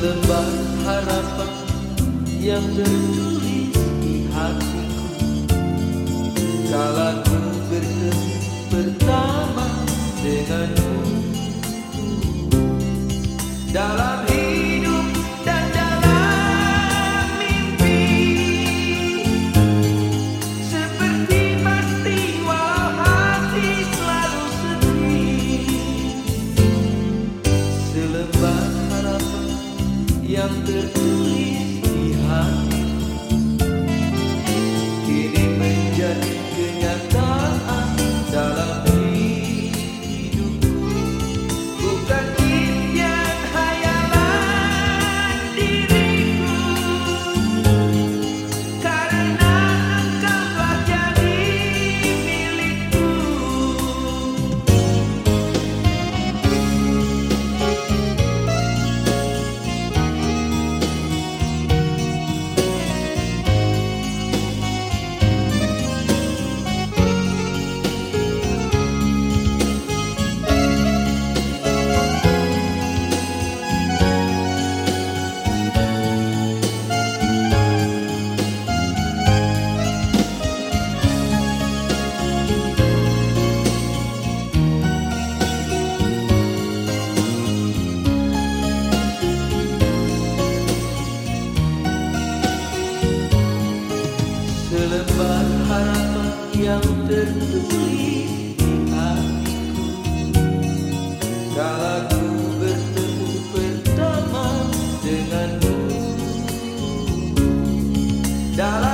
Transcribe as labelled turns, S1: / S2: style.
S1: Selembar harapan yang tertulis di hatiku. Kala ku bertemu pertama denganmu. Dalam Thank you. Selembar harapan yang tertulis di hatiku. Kala ku bertemu pertama denganmu Dalam